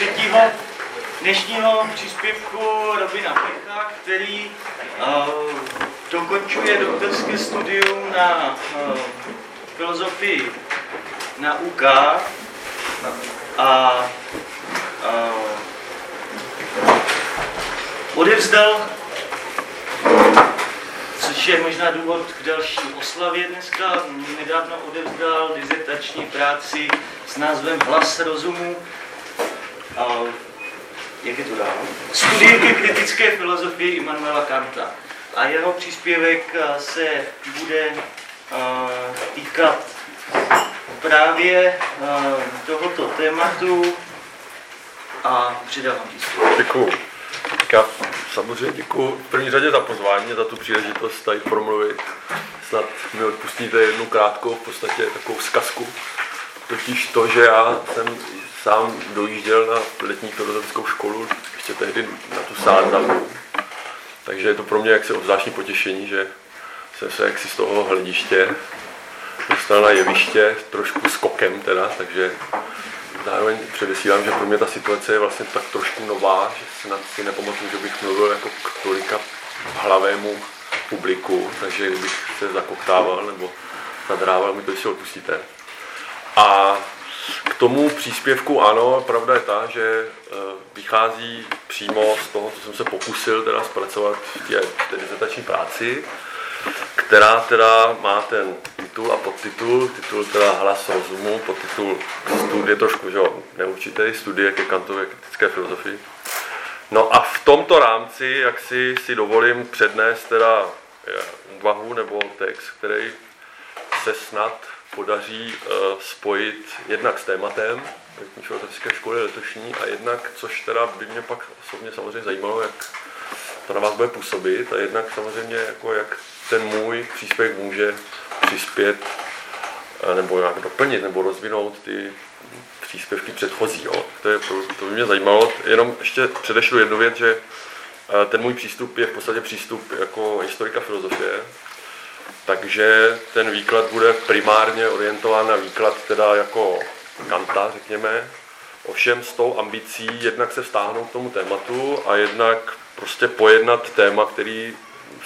třetího dnešního příspěvku Robina Pecha, který uh, dokončuje doktorské studium na uh, filozofii na UK a uh, odevzdal, což je možná důvod k další oslavě dneska, nedávno odevzdal dizertační práci s názvem Hlas rozumu. Jak je to dál? Studie ke kritické filozofii Immanuela Kanta. A jeho příspěvek se bude uh, týkat právě uh, tohoto tématu a předávám příspěvek. Děkuju. Já samozřejmě děkuji v první řadě za pozvání, za tu příležitost tady promluvit. Snad mi odpustíte jednu krátkou, v podstatě takovou vzkazku. Totiž to, že já jsem sám dojížděl na letní filozofickou školu, ještě tehdy na tu Sázavou. Takže je to pro mě jaksi obzvláštní potěšení, že jsem se jaksi z toho hlediště dostal na jeviště, trošku skokem teda, takže zároveň předesílám, že pro mě ta situace je vlastně tak trošku nová, že snad si nepamatuju, že bych mluvil jako k tolika hlavému publiku, takže kdybych se zakoktával nebo zadrával, mi to si odpustíte. A k tomu příspěvku ano, pravda je ta, že eh, vychází přímo z toho, co jsem se pokusil teda zpracovat v té, té dizertační práci, která teda má ten titul a podtitul, titul teda Hlas rozumu, podtitul studie trošku, že jo, neurčitý, studie ke Kantově kritické filozofii. No a v tomto rámci, jak si, si dovolím přednést teda eh, úvahu nebo text, který se snad podaří uh, spojit jednak s tématem letní filozofické školy letošní a jednak, což teda by mě pak osobně samozřejmě zajímalo, jak to na vás bude působit a jednak samozřejmě, jako jak ten můj příspěvek může přispět uh, nebo nějak doplnit nebo rozvinout ty příspěvky předchozí. Jo. To, je, to by mě zajímalo. Jenom ještě předešlu jednu věc, že uh, ten můj přístup je v podstatě přístup jako historika filozofie, takže ten výklad bude primárně orientován na výklad teda jako Kanta, řekněme, ovšem s tou ambicí jednak se vztáhnout k tomu tématu a jednak prostě pojednat téma, který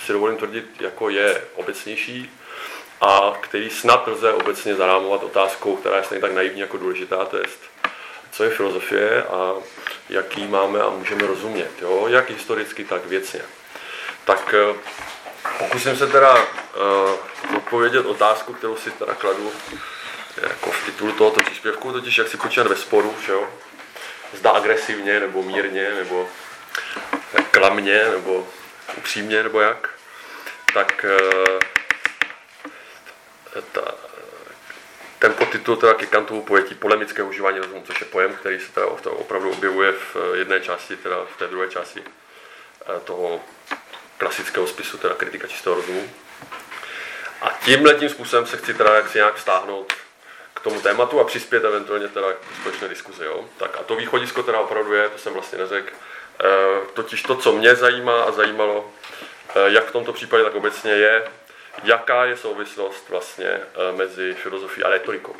si dovolím tvrdit, jako je obecnější a který snad lze obecně zarámovat otázkou, která je stejně tak naivní jako důležitá, to je, co je filozofie a jaký máme a můžeme rozumět, jo? jak historicky, tak věcně. Tak Pokusím se teda uh, odpovědět otázku, kterou si teda kladu jako v titulu tohoto příspěvku, totiž jak si počínat ve sporu, že jo? Zda agresivně, nebo mírně, nebo klamně, nebo upřímně, nebo jak. Tak uh, ta, ten podtitul teda ke Kantovu pojetí polemické užívání rozumu, což je pojem, který se teda opravdu objevuje v jedné části, teda v té druhé části toho klasického spisu, teda kritika čistého rozumu. A tímhle tím způsobem se chci teda jaksi nějak stáhnout k tomu tématu a přispět eventuálně teda k společné diskuzi. Jo? Tak a to východisko teda opravdu je, to jsem vlastně neřekl, e, totiž to, co mě zajímá a zajímalo, e, jak v tomto případě, tak obecně je, jaká je souvislost vlastně e, mezi filozofií a retorikou.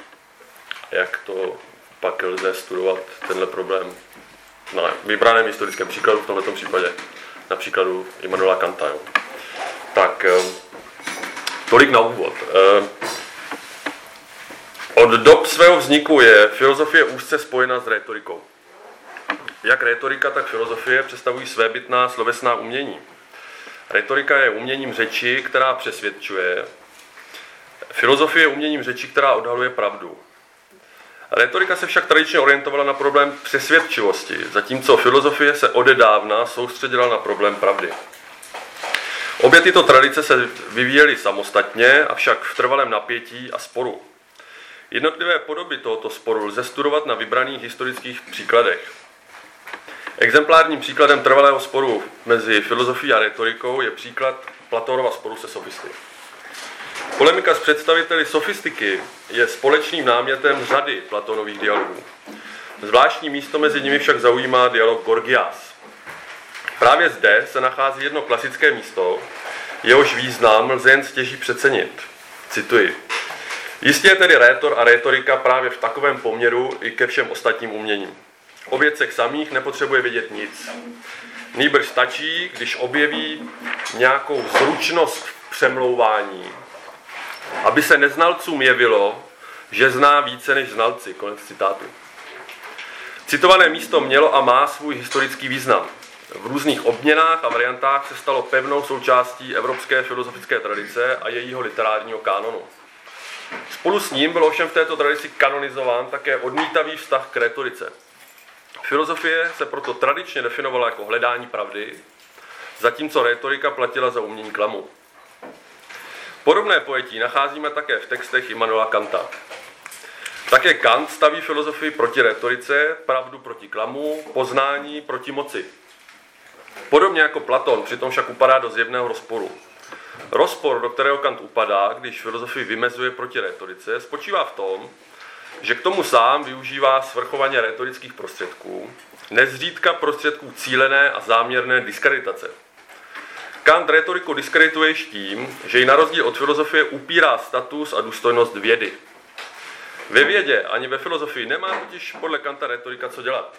Jak to pak lze studovat tenhle problém na vybraném historickém příkladu, v tomto případě na příkladu Immanuela Kanta. Jo. Tak, eh, tolik na úvod. Eh, od dob svého vzniku je filozofie úzce spojena s rétorikou. Jak rétorika, tak filozofie představují svébytná slovesná umění. Retorika je uměním řeči, která přesvědčuje. Filozofie je uměním řeči, která odhaluje pravdu. Retorika se však tradičně orientovala na problém přesvědčivosti, zatímco filozofie se odedávna soustředila na problém pravdy. Obě tyto tradice se vyvíjely samostatně, avšak v trvalém napětí a sporu. Jednotlivé podoby tohoto sporu lze studovat na vybraných historických příkladech. Exemplárním příkladem trvalého sporu mezi filozofií a retorikou je příklad Platonova sporu se sofisty. Polemika s představiteli sofistiky je společným námětem řady Platonových dialogů. Zvláštní místo mezi nimi však zaujímá dialog Gorgias. Právě zde se nachází jedno klasické místo, jehož význam lze jen stěží přecenit. Cituji. Jistě je tedy rétor a rétorika právě v takovém poměru i ke všem ostatním uměním. O věcech samých nepotřebuje vědět nic. Nýbrž stačí, když objeví nějakou zručnost v přemlouvání, aby se neznalcům jevilo, že zná více než znalci. Konec citátu. Citované místo mělo a má svůj historický význam. V různých obměnách a variantách se stalo pevnou součástí evropské filozofické tradice a jejího literárního kánonu. Spolu s ním byl ovšem v této tradici kanonizován také odmítavý vztah k retorice. Filozofie se proto tradičně definovala jako hledání pravdy, zatímco retorika platila za umění klamu. Podobné pojetí nacházíme také v textech Immanuela Kanta. Také Kant staví filozofii proti retorice, pravdu proti klamu, poznání proti moci. Podobně jako Platon, přitom však upadá do zjevného rozporu. Rozpor, do kterého Kant upadá, když filozofii vymezuje proti retorice, spočívá v tom, že k tomu sám využívá svrchovaně retorických prostředků, nezřídka prostředků cílené a záměrné diskreditace. Kant retoriku diskredituje tím, že ji na rozdíl od filozofie upírá status a důstojnost vědy. Ve vědě ani ve filozofii nemá totiž podle Kanta retorika co dělat.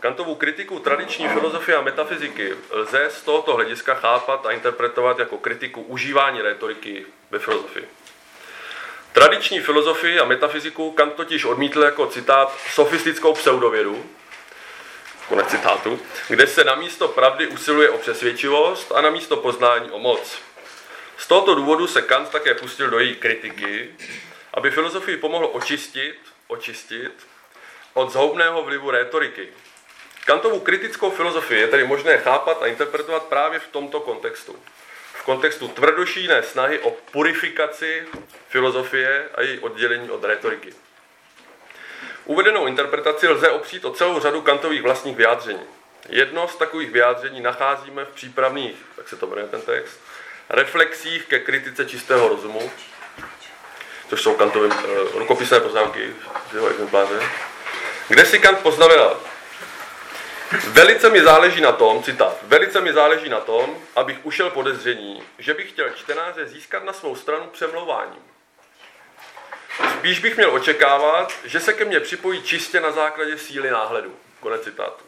Kantovou kritiku tradiční filozofie a metafyziky lze z tohoto hlediska chápat a interpretovat jako kritiku užívání retoriky ve filozofii. Tradiční filozofii a metafyziku Kant totiž odmítl jako citát sofistickou pseudovědu, konec citátu, kde se na místo pravdy usiluje o přesvědčivost a na místo poznání o moc. Z tohoto důvodu se Kant také pustil do její kritiky, aby filozofii pomohlo očistit, očistit od zhoubného vlivu rétoriky. Kantovu kritickou filozofii je tedy možné chápat a interpretovat právě v tomto kontextu kontextu tvrdošíné snahy o purifikaci filozofie a její oddělení od retoriky. Uvedenou interpretaci lze opřít o celou řadu kantových vlastních vyjádření. Jedno z takových vyjádření nacházíme v přípravných, jak se to jmenuje ten text, reflexích ke kritice čistého rozumu, což jsou kantovým uh, rukopisné poznámky z jeho exempláře, kde si Kant poznamenal, Velice mi záleží na tom, citát, velice mi záleží na tom, abych ušel podezření, že bych chtěl čtenáře získat na svou stranu přemlouváním. Spíš bych měl očekávat, že se ke mně připojí čistě na základě síly náhledu. Konec citátu.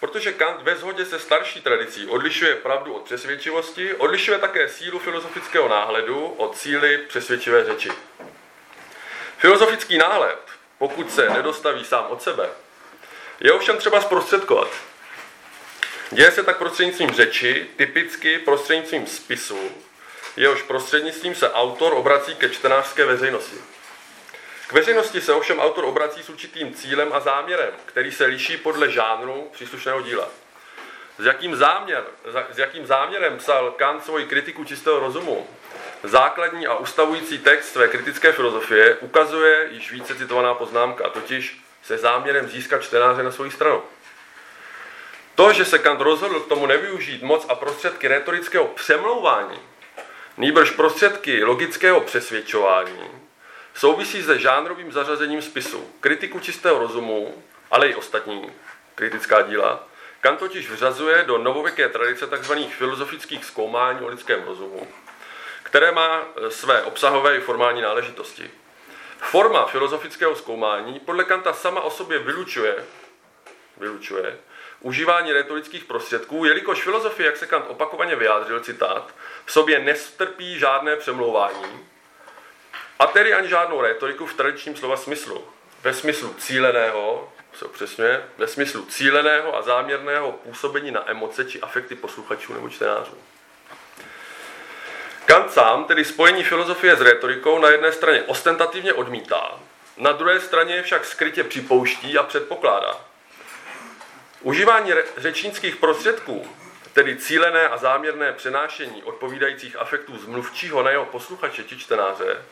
Protože Kant ve shodě se starší tradicí odlišuje pravdu od přesvědčivosti, odlišuje také sílu filozofického náhledu od síly přesvědčivé řeči. Filozofický náhled, pokud se nedostaví sám od sebe, je ovšem třeba zprostředkovat. Děje se tak prostřednictvím řeči, typicky prostřednictvím spisu, jehož prostřednictvím se autor obrací ke čtenářské veřejnosti. K veřejnosti se ovšem autor obrací s určitým cílem a záměrem, který se liší podle žánru příslušného díla. S jakým, záměr, s jakým záměrem psal Kant svoji kritiku čistého rozumu? Základní a ustavující text své kritické filozofie ukazuje již více citovaná poznámka, totiž se záměrem získat čtenáře na svou stranu. To, že se Kant rozhodl k tomu nevyužít moc a prostředky retorického přemlouvání, nýbrž prostředky logického přesvědčování, souvisí se žánrovým zařazením spisu. Kritiku čistého rozumu, ale i ostatní kritická díla, Kant totiž vřazuje do novověké tradice tzv. filozofických zkoumání o lidském rozumu, které má své obsahové i formální náležitosti. Forma filozofického zkoumání podle Kanta sama o sobě vylučuje, vylučuje užívání retorických prostředků, jelikož filozofie, jak se Kant opakovaně vyjádřil, citát, v sobě nestrpí žádné přemlouvání, a tedy ani žádnou retoriku v tradičním slova smyslu. Ve smyslu cíleného, se upřesňuje, ve smyslu cíleného a záměrného působení na emoce či afekty posluchačů nebo čtenářů. Kant sám tedy spojení filozofie s retorikou na jedné straně ostentativně odmítá, na druhé straně však skrytě připouští a předpokládá. Užívání řečnických prostředků, tedy cílené a záměrné přenášení odpovídajících afektů z mluvčího na jeho posluchače či čtenáře,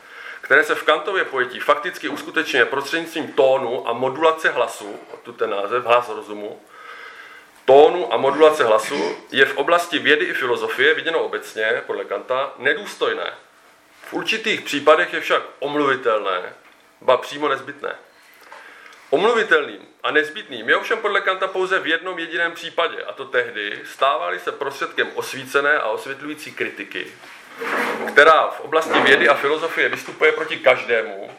které se v Kantově pojetí fakticky uskutečňuje prostřednictvím tónu a modulace hlasu, tu ten název, hlas rozumu, tónu a modulace hlasu je v oblasti vědy i filozofie, viděno obecně, podle Kanta, nedůstojné. V určitých případech je však omluvitelné, ba přímo nezbytné. Omluvitelným a nezbytným je ovšem podle Kanta pouze v jednom jediném případě, a to tehdy stávali se prostředkem osvícené a osvětlující kritiky, která v oblasti vědy a filozofie vystupuje proti každému,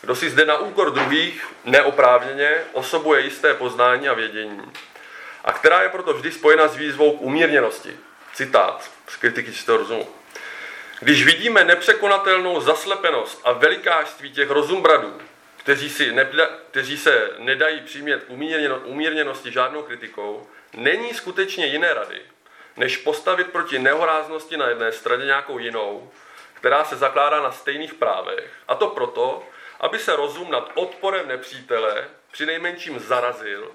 kdo si zde na úkor druhých neoprávněně osobuje jisté poznání a vědění a která je proto vždy spojena s výzvou k umírněnosti. Citát z kritiky čistého rozumu. Když vidíme nepřekonatelnou zaslepenost a velikářství těch rozumbradů, kteří, si nebda, kteří se nedají přimět k umírněnosti žádnou kritikou, není skutečně jiné rady, než postavit proti nehoráznosti na jedné straně nějakou jinou, která se zakládá na stejných právech. A to proto, aby se rozum nad odporem nepřítele při nejmenším zarazil,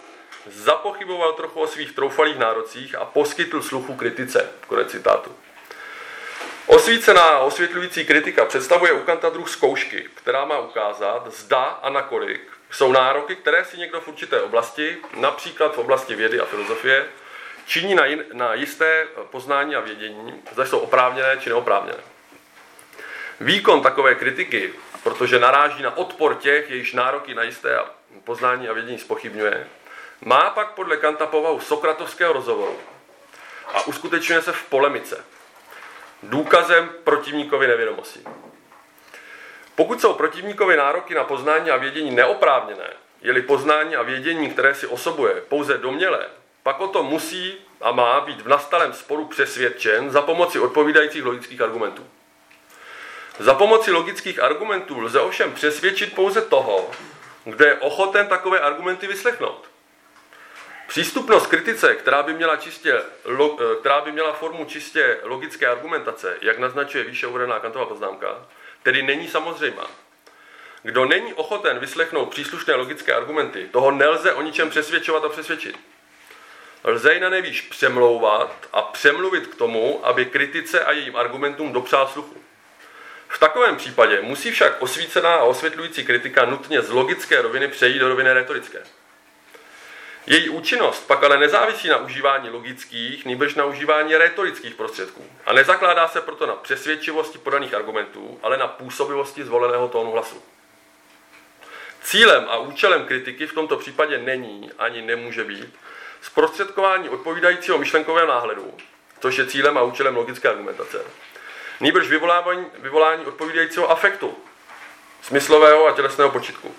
zapochyboval trochu o svých troufalých nárocích a poskytl sluchu kritice. Konec citátu. Osvícená osvětlující kritika představuje u Kanta druh zkoušky, která má ukázat, zda a nakolik jsou nároky, které si někdo v určité oblasti, například v oblasti vědy a filozofie, činí na, jin, na jisté poznání a vědění, zda jsou oprávněné či neoprávněné. Výkon takové kritiky, protože naráží na odpor těch, jejichž nároky na jisté poznání a vědění spochybňuje, má pak podle Kanta povahu sokratovského rozhovoru a uskutečňuje se v polemice, důkazem protivníkovi nevědomosti. Pokud jsou protivníkovi nároky na poznání a vědění neoprávněné, je-li poznání a vědění, které si osobuje, pouze domělé, pak o to musí a má být v nastalém sporu přesvědčen za pomoci odpovídajících logických argumentů. Za pomoci logických argumentů lze ovšem přesvědčit pouze toho, kdo je ochoten takové argumenty vyslechnout. Přístupnost kritice, která by měla, čistě, eh, která by měla formu čistě logické argumentace, jak naznačuje výše uvedená kantová poznámka, tedy není samozřejmá. Kdo není ochoten vyslechnout příslušné logické argumenty, toho nelze o ničem přesvědčovat a přesvědčit. Lze ji na nejvýš přemlouvat a přemluvit k tomu, aby kritice a jejím argumentům dopřál sluchu. V takovém případě musí však osvícená a osvětlující kritika nutně z logické roviny přejít do roviny retorické. Její účinnost pak ale nezávisí na užívání logických, nýbrž na užívání retorických prostředků a nezakládá se proto na přesvědčivosti podaných argumentů, ale na působivosti zvoleného tónu hlasu. Cílem a účelem kritiky v tomto případě není ani nemůže být zprostředkování odpovídajícího myšlenkového náhledu, což je cílem a účelem logické argumentace. Nýbrž vyvolání, vyvolání odpovídajícího afektu, smyslového a tělesného počitku.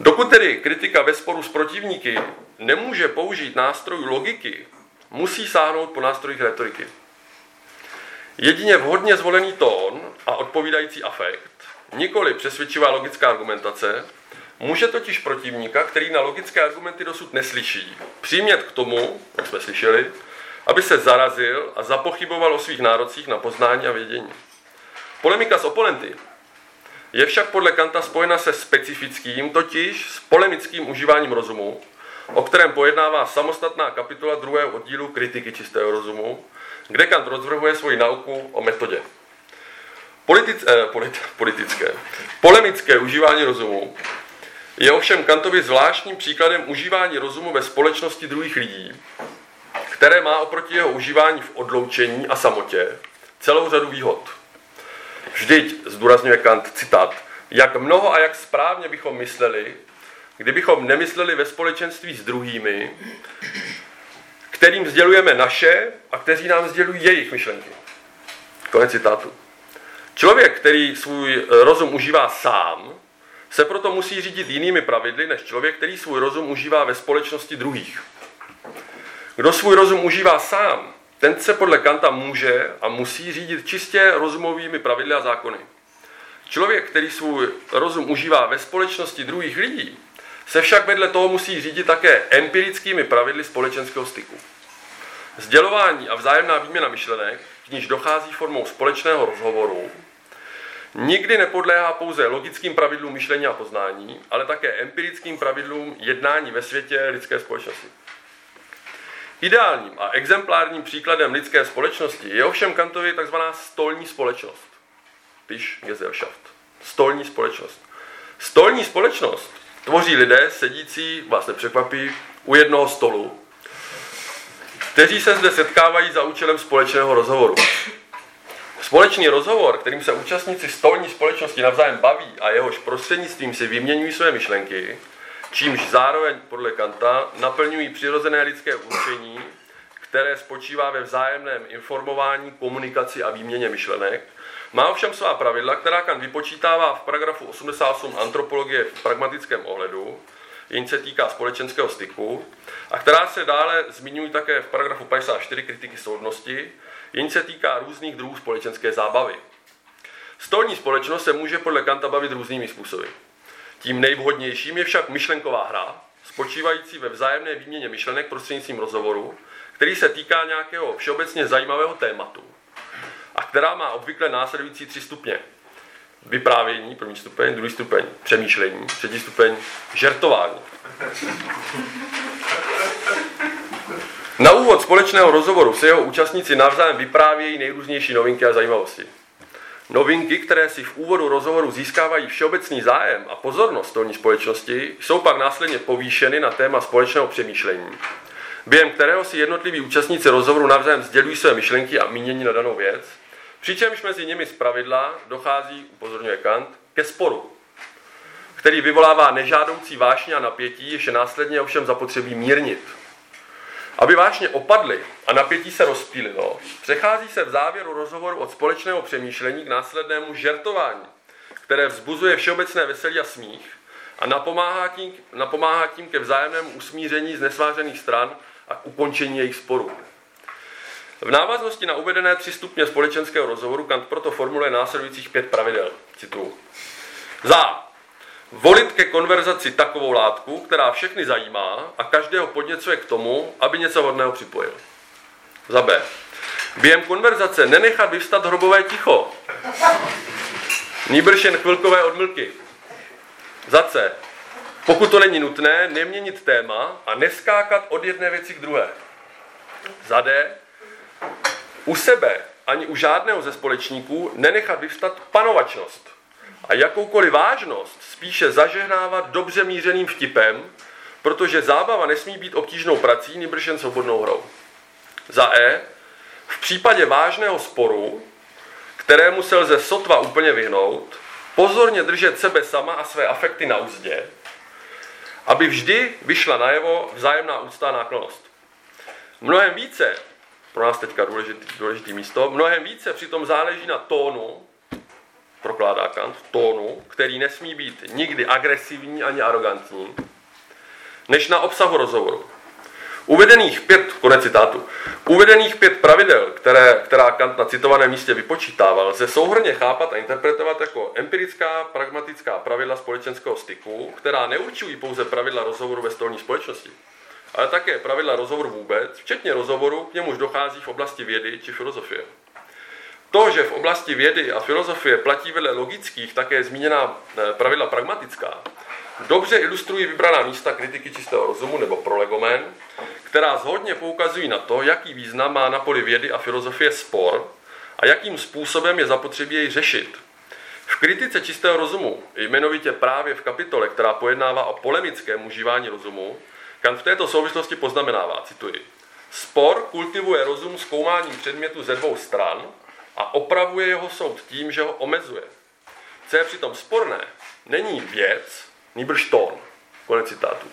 Dokud tedy kritika ve sporu s protivníky nemůže použít nástrojů logiky, musí sáhnout po nástrojích retoriky. Jedině vhodně zvolený tón a odpovídající afekt, nikoli přesvědčivá logická argumentace, může totiž protivníka, který na logické argumenty dosud neslyší, přimět k tomu, jak jsme slyšeli, aby se zarazil a zapochyboval o svých nárocích na poznání a vědění. Polemika s oponenty je však podle Kanta spojena se specifickým, totiž s polemickým užíváním rozumu, o kterém pojednává samostatná kapitola druhého oddílu kritiky čistého rozumu, kde Kant rozvrhuje svoji nauku o metodě. Politic, eh, polit, politické. Polemické užívání rozumu je ovšem Kantovi zvláštním příkladem užívání rozumu ve společnosti druhých lidí, které má oproti jeho užívání v odloučení a samotě celou řadu výhod. Vždyť, zdůrazňuje Kant, citát, jak mnoho a jak správně bychom mysleli, kdybychom nemysleli ve společenství s druhými, kterým sdělujeme naše a kteří nám sdělují jejich myšlenky. Konec citátu. Člověk, který svůj rozum užívá sám, se proto musí řídit jinými pravidly než člověk, který svůj rozum užívá ve společnosti druhých. Kdo svůj rozum užívá sám, ten se podle Kanta může a musí řídit čistě rozumovými pravidly a zákony. Člověk, který svůj rozum užívá ve společnosti druhých lidí, se však vedle toho musí řídit také empirickými pravidly společenského styku. Sdělování a vzájemná výměna myšlenek, k níž dochází formou společného rozhovoru, nikdy nepodléhá pouze logickým pravidlům myšlení a poznání, ale také empirickým pravidlům jednání ve světě lidské společnosti. Ideálním a exemplárním příkladem lidské společnosti je ovšem Kantovi tzv. stolní společnost. Tisch Gesellschaft. Stolní společnost. Stolní společnost tvoří lidé sedící, vás nepřekvapí, u jednoho stolu, kteří se zde setkávají za účelem společného rozhovoru. Společný rozhovor, kterým se účastníci stolní společnosti navzájem baví a jehož prostřednictvím si vyměňují své myšlenky, čímž zároveň podle Kanta naplňují přirozené lidské učení, které spočívá ve vzájemném informování, komunikaci a výměně myšlenek, Má ovšem svá pravidla, která Kant vypočítává v paragrafu 88 antropologie v pragmatickém ohledu, jen se týká společenského styku, a která se dále zmiňují také v paragrafu 54 kritiky soudnosti, jen se týká různých druhů společenské zábavy. Stolní společnost se může podle Kanta bavit různými způsoby. Tím nejvhodnějším je však myšlenková hra, spočívající ve vzájemné výměně myšlenek prostřednictvím rozhovoru, který se týká nějakého všeobecně zajímavého tématu a která má obvykle následující tři stupně. Vyprávění, první stupeň, druhý stupeň, přemýšlení, třetí stupeň, žertování. Na úvod společného rozhovoru se jeho účastníci navzájem vyprávějí nejrůznější novinky a zajímavosti. Novinky, které si v úvodu rozhovoru získávají všeobecný zájem a pozornost stolní společnosti, jsou pak následně povýšeny na téma společného přemýšlení, během kterého si jednotliví účastníci rozhovoru navzájem sdělují své myšlenky a mínění na danou věc, přičemž mezi nimi zpravidla dochází, upozorňuje Kant, ke sporu, který vyvolává nežádoucí vášně a napětí, jež je následně ovšem zapotřebí mírnit. Aby vážně opadly a napětí se rozpílilo, přechází se v závěru rozhovoru od společného přemýšlení k následnému žertování, které vzbuzuje všeobecné veselí a smích a napomáhá tím, napomáhá tím ke vzájemnému usmíření z nesvářených stran a k ukončení jejich sporů. V návaznosti na uvedené tři stupně společenského rozhovoru Kant proto formuluje následujících pět pravidel. Cituju. Za volit ke konverzaci takovou látku, která všechny zajímá a každého podněcuje k tomu, aby něco hodného připojil. Za B. Během konverzace nenechat vyvstat hrobové ticho. Nýbrž jen chvilkové odmlky. Za C. Pokud to není nutné, neměnit téma a neskákat od jedné věci k druhé. Za D. U sebe ani u žádného ze společníků nenechat vyvstat panovačnost a jakoukoliv vážnost spíše zažehnávat dobře mířeným vtipem, protože zábava nesmí být obtížnou prací, nýbrž jen svobodnou hrou. Za E, v případě vážného sporu, kterému se lze sotva úplně vyhnout, pozorně držet sebe sama a své afekty na úzdě, aby vždy vyšla najevo vzájemná úcta a náklonost. Mnohem více, pro nás teďka důležitý, důležitý místo, mnohem více přitom záleží na tónu, prokládá Kant, tónu, který nesmí být nikdy agresivní ani arrogantní, než na obsahu rozhovoru. Uvedených pět, konec citátu, uvedených pět pravidel, které, která Kant na citovaném místě vypočítával, lze souhrně chápat a interpretovat jako empirická, pragmatická pravidla společenského styku, která neurčují pouze pravidla rozhovoru ve stolní společnosti, ale také pravidla rozhovoru vůbec, včetně rozhovoru, k němuž dochází v oblasti vědy či filozofie. To, že v oblasti vědy a filozofie platí vedle logických také zmíněná eh, pravidla pragmatická, dobře ilustrují vybraná místa kritiky čistého rozumu nebo prolegomén, která zhodně poukazují na to, jaký význam má na poli vědy a filozofie spor a jakým způsobem je zapotřebí jej řešit. V kritice čistého rozumu, jmenovitě právě v kapitole, která pojednává o polemickém užívání rozumu, Kant v této souvislosti poznamenává, cituji, Spor kultivuje rozum zkoumáním předmětu ze dvou stran a opravuje jeho soud tím, že ho omezuje. Co je přitom sporné, není věc, nýbrž tón. Konec citátu.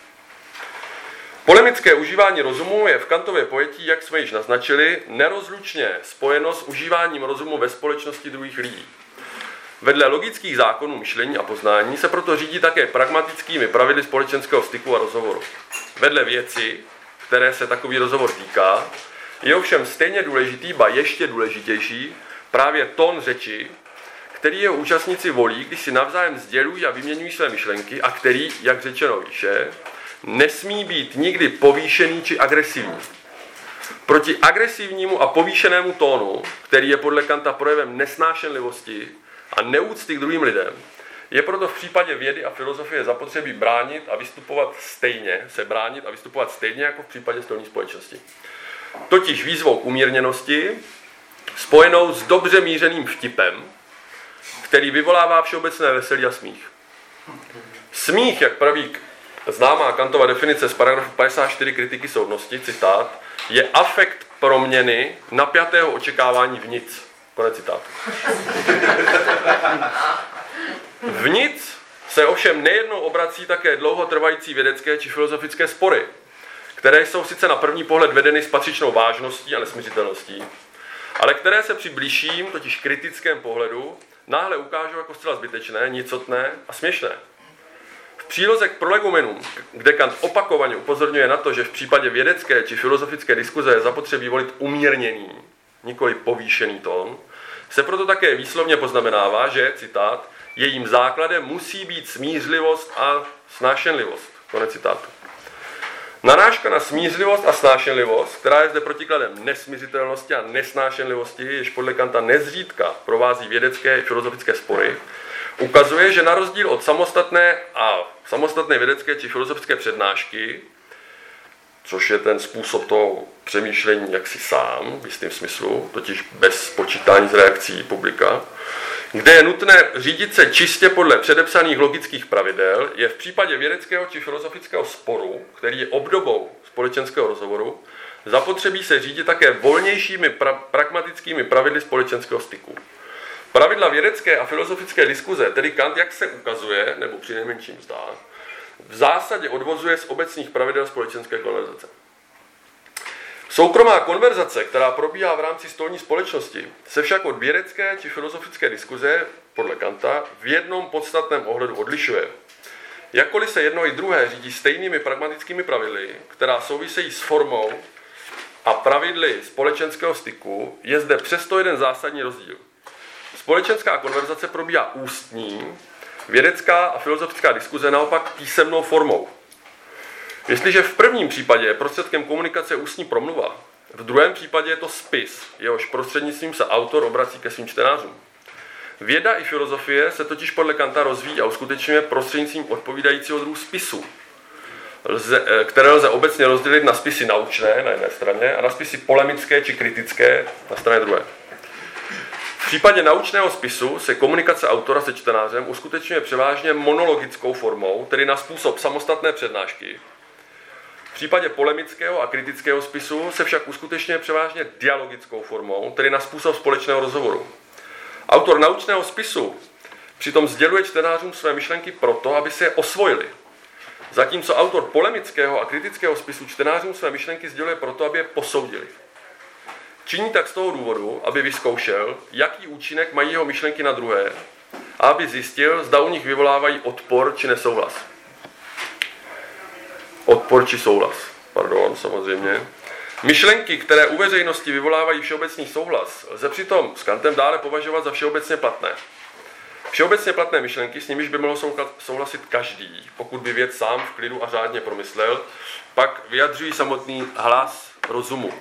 Polemické užívání rozumu je v Kantově pojetí, jak jsme již naznačili, nerozlučně spojeno s užíváním rozumu ve společnosti druhých lidí. Vedle logických zákonů myšlení a poznání se proto řídí také pragmatickými pravidly společenského styku a rozhovoru. Vedle věci, které se takový rozhovor týká, je ovšem stejně důležitý, ba ještě důležitější, právě tón řeči, který jeho účastníci volí, když si navzájem sdělují a vyměňují své myšlenky a který, jak řečeno výše, nesmí být nikdy povýšený či agresivní. Proti agresivnímu a povýšenému tónu, který je podle Kanta projevem nesnášenlivosti a neúcty k druhým lidem, je proto v případě vědy a filozofie zapotřebí bránit a vystupovat stejně, se bránit a vystupovat stejně jako v případě stolní společnosti. Totiž výzvou k umírněnosti, spojenou s dobře mířeným vtipem, který vyvolává všeobecné veselí a smích. Smích, jak praví známá Kantova definice z paragrafu 54 kritiky soudnosti, citát, je afekt proměny napjatého očekávání v nic. Konec citátu. V nic se ovšem nejednou obrací také dlouhotrvající vědecké či filozofické spory, které jsou sice na první pohled vedeny s patřičnou vážností a nesmířitelností, ale které se při blížším, totiž kritickém pohledu, náhle ukážou jako zcela zbytečné, nicotné a směšné. V příloze k prolegumenům, kde Kant opakovaně upozorňuje na to, že v případě vědecké či filozofické diskuze je zapotřebí volit umírněný, nikoli povýšený tón, se proto také výslovně poznamenává, že, citát, jejím základem musí být smířlivost a snášenlivost. Konec citátu. Narážka na smířlivost a snášenlivost, která je zde protikladem nesmířitelnosti a nesnášenlivosti, jež podle Kanta nezřídka provází vědecké i filozofické spory, ukazuje, že na rozdíl od samostatné a samostatné vědecké či filozofické přednášky, což je ten způsob toho přemýšlení jaksi sám, v jistém smyslu, totiž bez počítání z reakcí publika, kde je nutné řídit se čistě podle předepsaných logických pravidel, je v případě vědeckého či filozofického sporu, který je obdobou společenského rozhovoru, zapotřebí se řídit také volnějšími pra- pragmatickými pravidly společenského styku. Pravidla vědecké a filozofické diskuze, tedy Kant, jak se ukazuje, nebo při nejmenším zdá, v zásadě odvozuje z obecných pravidel společenské konverzace. Soukromá konverzace, která probíhá v rámci stolní společnosti, se však od vědecké či filozofické diskuze, podle Kanta, v jednom podstatném ohledu odlišuje. Jakkoliv se jedno i druhé řídí stejnými pragmatickými pravidly, která souvisejí s formou a pravidly společenského styku, je zde přesto jeden zásadní rozdíl. Společenská konverzace probíhá ústní, vědecká a filozofická diskuze naopak písemnou formou. Jestliže v prvním případě je prostředkem komunikace ústní promluva, v druhém případě je to spis, jehož prostřednictvím se autor obrací ke svým čtenářům. Věda i filozofie se totiž podle Kanta rozvíjí a uskutečňuje prostřednictvím odpovídajícího druhu spisu, eh, které lze obecně rozdělit na spisy naučné na jedné straně a na spisy polemické či kritické na straně druhé. V případě naučného spisu se komunikace autora se čtenářem uskutečňuje převážně monologickou formou, tedy na způsob samostatné přednášky, případě polemického a kritického spisu se však uskutečňuje převážně dialogickou formou, tedy na způsob společného rozhovoru. Autor naučného spisu přitom sděluje čtenářům své myšlenky proto, aby se je osvojili. Zatímco autor polemického a kritického spisu čtenářům své myšlenky sděluje proto, aby je posoudili. Činí tak z toho důvodu, aby vyzkoušel, jaký účinek mají jeho myšlenky na druhé a aby zjistil, zda u nich vyvolávají odpor či nesouhlas odpor či souhlas. Pardon, samozřejmě. Myšlenky, které u veřejnosti vyvolávají všeobecný souhlas, lze přitom s Kantem dále považovat za všeobecně platné. Všeobecně platné myšlenky, s nimiž by mohl souhlasit každý, pokud by věc sám v klidu a řádně promyslel, pak vyjadřují samotný hlas rozumu.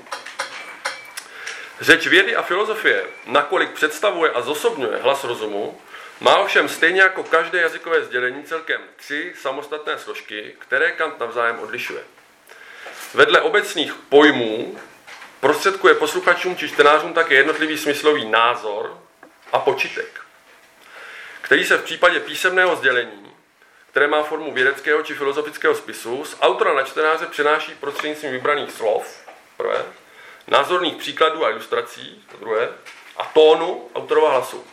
Řeč vědy a filozofie, nakolik představuje a zosobňuje hlas rozumu, má ovšem stejně jako každé jazykové sdělení celkem tři samostatné složky, které Kant navzájem odlišuje. Vedle obecných pojmů prostředkuje posluchačům či čtenářům také jednotlivý smyslový názor a počitek, který se v případě písemného sdělení, které má formu vědeckého či filozofického spisu, z autora na čtenáře přenáší prostřednictvím vybraných slov, prvé, názorných příkladů a ilustrací, druhé, a tónu autorova hlasu.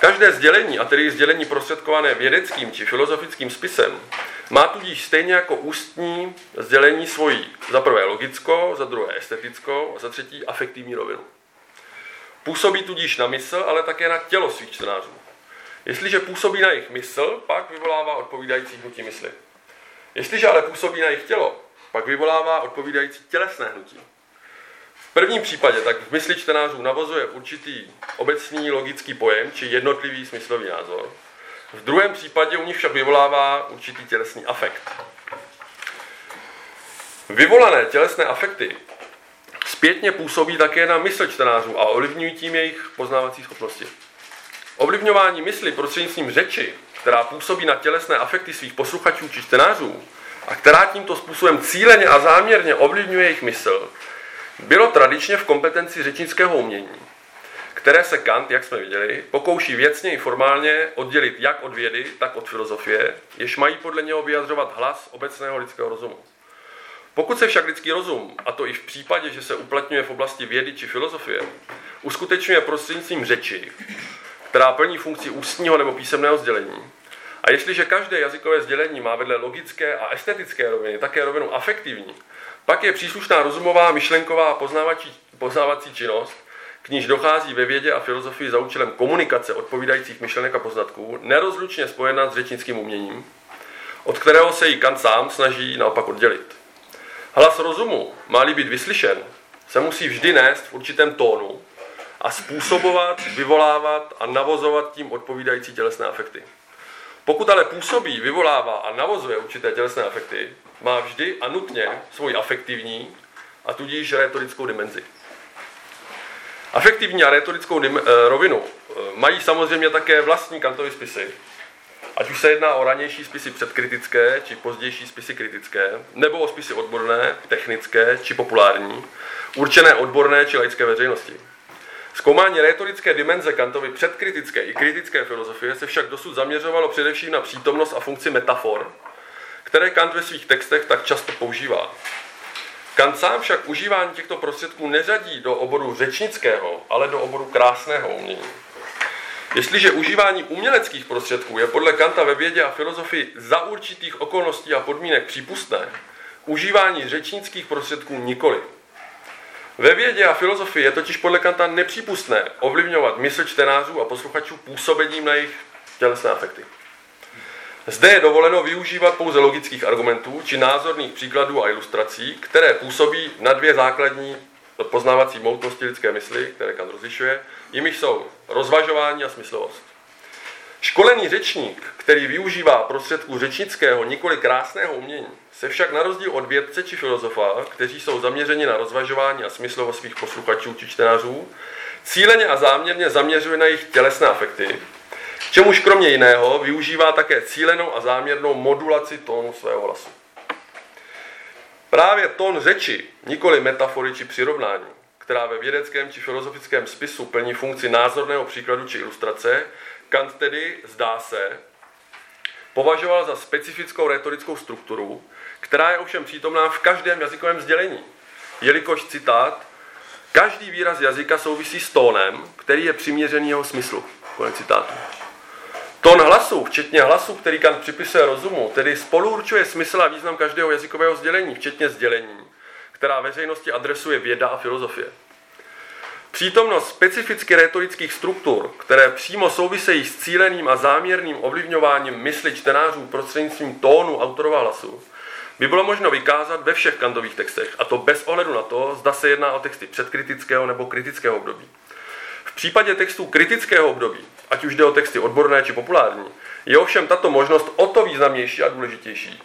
Každé sdělení, a tedy sdělení prostředkované vědeckým či filozofickým spisem, má tudíž stejně jako ústní sdělení svoji za prvé logickou, za druhé estetickou a za třetí afektivní rovinu. Působí tudíž na mysl, ale také na tělo svých čtenářů. Jestliže působí na jejich mysl, pak vyvolává odpovídající hnutí mysli. Jestliže ale působí na jejich tělo, pak vyvolává odpovídající tělesné hnutí prvním případě tak v mysli čtenářů navozuje určitý obecný logický pojem či jednotlivý smyslový názor. V druhém případě u nich však vyvolává určitý tělesný afekt. Vyvolané tělesné afekty zpětně působí také na mysl čtenářů a ovlivňují tím jejich poznávací schopnosti. Ovlivňování mysli prostřednictvím řeči, která působí na tělesné afekty svých posluchačů či čtenářů a která tímto způsobem cíleně a záměrně ovlivňuje jejich mysl, bylo tradičně v kompetenci řečnického umění, které se Kant, jak jsme viděli, pokouší věcně i formálně oddělit jak od vědy, tak od filozofie, jež mají podle něho vyjadřovat hlas obecného lidského rozumu. Pokud se však lidský rozum, a to i v případě, že se uplatňuje v oblasti vědy či filozofie, uskutečňuje prostřednictvím řeči, která plní funkci ústního nebo písemného sdělení, a jestliže každé jazykové sdělení má vedle logické a estetické roviny také rovinu afektivní, pak je příslušná rozumová, myšlenková a poznávací, činnost, k níž dochází ve vědě a filozofii za účelem komunikace odpovídajících myšlenek a poznatků, nerozlučně spojená s řečnickým uměním, od kterého se i Kant sám snaží naopak oddělit. Hlas rozumu, má-li být vyslyšen, se musí vždy nést v určitém tónu a způsobovat, vyvolávat a navozovat tím odpovídající tělesné afekty. Pokud ale působí, vyvolává a navozuje určité tělesné afekty, má vždy a nutně svoji afektivní a tudíž retorickou dimenzi. Afektivní a retorickou eh, rovinu eh, mají samozřejmě také vlastní kantovy spisy, ať už se jedná o ranější spisy předkritické či pozdější spisy kritické, nebo o spisy odborné, technické či populární, určené odborné či laické veřejnosti. Zkoumání retorické dimenze Kantovy předkritické i kritické filozofie se však dosud zaměřovalo především na přítomnost a funkci metafor, které Kant ve svých textech tak často používá. Kant sám však užívání těchto prostředků neřadí do oboru řečnického, ale do oboru krásného umění. Jestliže užívání uměleckých prostředků je podle Kanta ve vědě a filozofii za určitých okolností a podmínek přípustné, užívání řečnických prostředků nikoli. Ve vědě a filozofii je totiž podle Kanta nepřípustné ovlivňovat mysl čtenářů a posluchačů působením na jejich tělesné afekty. Zde je dovoleno využívat pouze logických argumentů či názorných příkladů a ilustrací, které působí na dvě základní poznávací moutnosti lidské mysli, které Kant rozlišuje, jimiž jsou rozvažování a smyslovost. Školený řečník, který využívá prostředků řečnického, nikoli krásného umění, se však na rozdíl od vědce či filozofa, kteří jsou zaměřeni na rozvažování a smyslovost svých posluchačů či čtenářů, cíleně a záměrně zaměřuje na jejich tělesné afekty, čemuž kromě jiného využívá také cílenou a záměrnou modulaci tónu svého hlasu. Právě tón řeči, nikoli metafory či přirovnání, která ve vědeckém či filozofickém spisu plní funkci názorného příkladu či ilustrace, Kant tedy, zdá se, považoval za specifickou retorickou strukturu, která je ovšem přítomná v každém jazykovém sdělení. Jelikož, citát, každý výraz jazyka souvisí s tónem, který je přiměřený jeho smyslu. Konec citátu. Tón hlasu, včetně hlasu, který Kant připisuje rozumu, tedy spolu určuje smysl a význam každého jazykového sdělení, včetně sdělení, která veřejnosti adresuje věda a filozofie. Přítomnost specificky retorických struktur, které přímo souvisejí s cíleným a záměrným ovlivňováním mysli čtenářů prostřednictvím tónu autorova hlasu, by bylo možno vykázat ve všech kantových textech, a to bez ohledu na to, zda se jedná o texty předkritického nebo kritického období. V případě textů kritického období, ať už jde o texty odborné či populární, je ovšem tato možnost o to významnější a důležitější,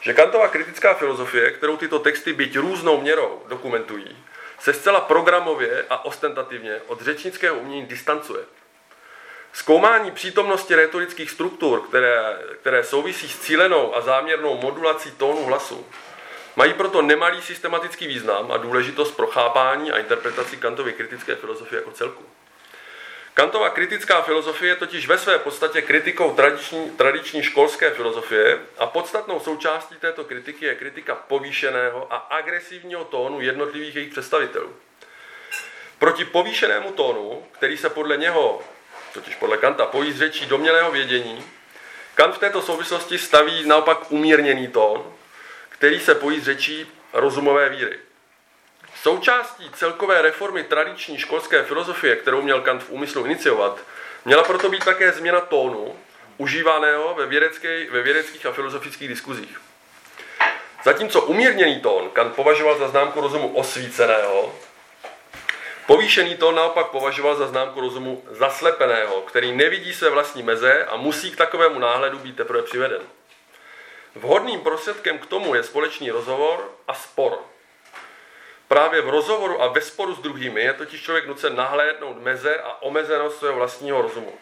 že Kantova kritická filozofie, kterou tyto texty byť různou měrou dokumentují, se zcela programově a ostentativně od řečnického umění distancuje. Zkoumání přítomnosti retorických struktur, které, které souvisí s cílenou a záměrnou modulací tónu hlasu, mají proto nemalý systematický význam a důležitost pro chápání a interpretaci Kantovy kritické filozofie jako celku. Kantova kritická filozofie je totiž ve své podstatě kritikou tradiční, tradiční školské filozofie a podstatnou součástí této kritiky je kritika povýšeného a agresivního tónu jednotlivých jejich představitelů. Proti povýšenému tónu, který se podle něho, totiž podle Kanta, pojí z řečí domělého vědění, Kant v této souvislosti staví naopak umírněný tón, který se pojí z řečí rozumové víry. Součástí celkové reformy tradiční školské filozofie, kterou měl Kant v úmyslu iniciovat, měla proto být také změna tónu, užívaného ve, vědecké, ve vědeckých a filozofických diskuzích. Zatímco umírněný tón Kant považoval za známku rozumu osvíceného, povýšený tón naopak považoval za známku rozumu zaslepeného, který nevidí své vlastní meze a musí k takovému náhledu být teprve přiveden. Vhodným prostředkem k tomu je společný rozhovor a spor, Právě v rozhovoru a ve sporu s druhými je totiž člověk nucen nahlédnout mezer a omezenost svého vlastního rozumu.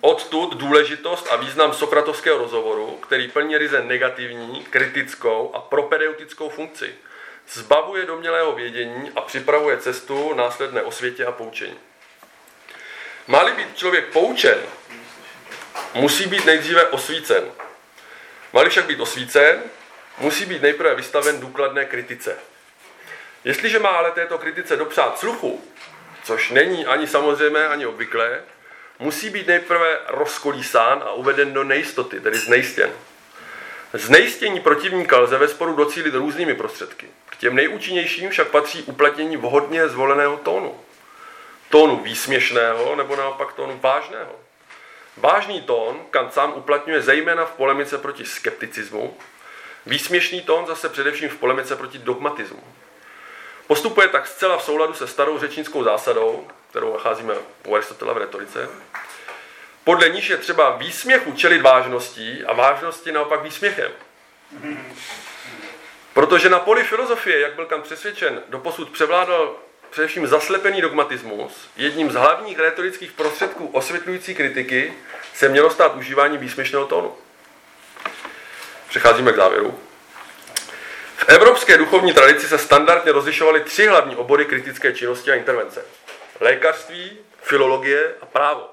Odtud důležitost a význam sokratovského rozhovoru, který plní ryze negativní, kritickou a propedeutickou funkci. Zbavuje domělého vědění a připravuje cestu následné osvětě a poučení. Má-li být člověk poučen, musí být nejdříve osvícen. Má-li však být osvícen, musí být nejprve vystaven důkladné kritice. Jestliže má ale této kritice dopřát sluchu, což není ani samozřejmé, ani obvyklé, musí být nejprve rozkolísán a uveden do nejistoty, tedy znejistěn. Znejistění protivníka lze ve sporu docílit různými prostředky. K těm nejúčinnějším však patří uplatnění vhodně zvoleného tónu. Tónu výsměšného nebo naopak tónu vážného. Vážný tón Kant sám uplatňuje zejména v polemice proti skepticismu, výsměšný tón zase především v polemice proti dogmatismu. Postupuje tak zcela v souladu se starou řečnickou zásadou, kterou nacházíme u Aristotela v retorice, podle níž je třeba výsměchu čelit vážností a vážnosti naopak výsměchem. Protože na poli filozofie, jak byl Kant přesvědčen, doposud převládal především zaslepený dogmatismus, jedním z hlavních retorických prostředků osvětlující kritiky se mělo stát užívání výsměšného tónu. Přecházíme k závěru. V evropské duchovní tradici se standardně rozlišovaly tři hlavní obory kritické činnosti a intervence. Lékařství, filologie a právo.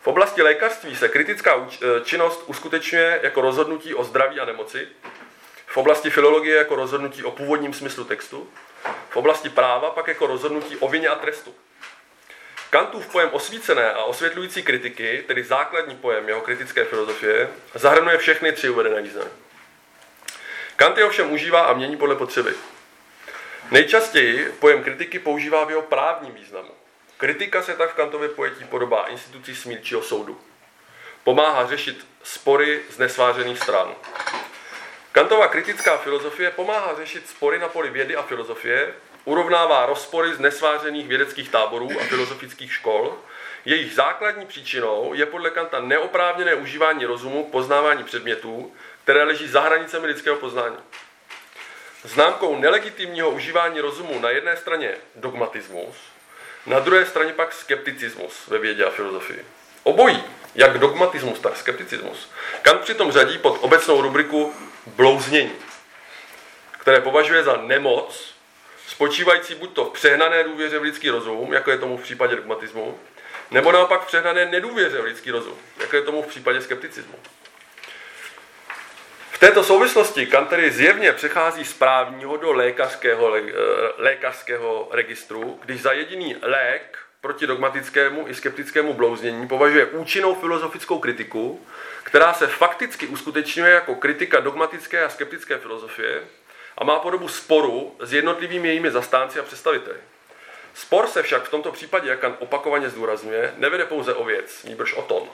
V oblasti lékařství se kritická e, činnost uskutečňuje jako rozhodnutí o zdraví a nemoci, v oblasti filologie jako rozhodnutí o původním smyslu textu, v oblasti práva pak jako rozhodnutí o vině a trestu. Kantův pojem osvícené a osvětlující kritiky, tedy základní pojem jeho kritické filozofie, zahrnuje všechny tři uvedené významy. Kant je ovšem užívá a mění podle potřeby. Nejčastěji pojem kritiky používá v jeho právním významu. Kritika se tak v Kantově pojetí podobá institucí smírčího soudu. Pomáhá řešit spory z nesvářených stran. Kantová kritická filozofie pomáhá řešit spory na poli vědy a filozofie, urovnává rozpory z nesvářených vědeckých táborů a filozofických škol. Jejich základní příčinou je podle Kanta neoprávněné užívání rozumu poznávání předmětů, které leží za hranicemi lidského poznání. Známkou nelegitimního užívání rozumu na jedné straně dogmatismus, na druhé straně pak skepticismus ve vědě a filozofii. Obojí, jak dogmatismus, tak skepticismus, Kant přitom řadí pod obecnou rubriku blouznění, které považuje za nemoc, spočívající buď to v přehnané důvěře v lidský rozum, jako je tomu v případě dogmatismu, nebo naopak v přehnané nedůvěře v lidský rozum, jako je tomu v případě skepticismu. Této souvislosti Kant tedy zjevně přechází z právního do lékařského, eh, lékařského registru, když za jediný lék proti dogmatickému i skeptickému blouznění považuje účinnou filozofickou kritiku, která se fakticky uskutečňuje jako kritika dogmatické a skeptické filozofie a má podobu sporu s jednotlivými jejími zastánci a představiteli. Spor se však v tomto případě, jak opakovaně zdůrazňuje, nevede pouze o věc, níbrž o ton.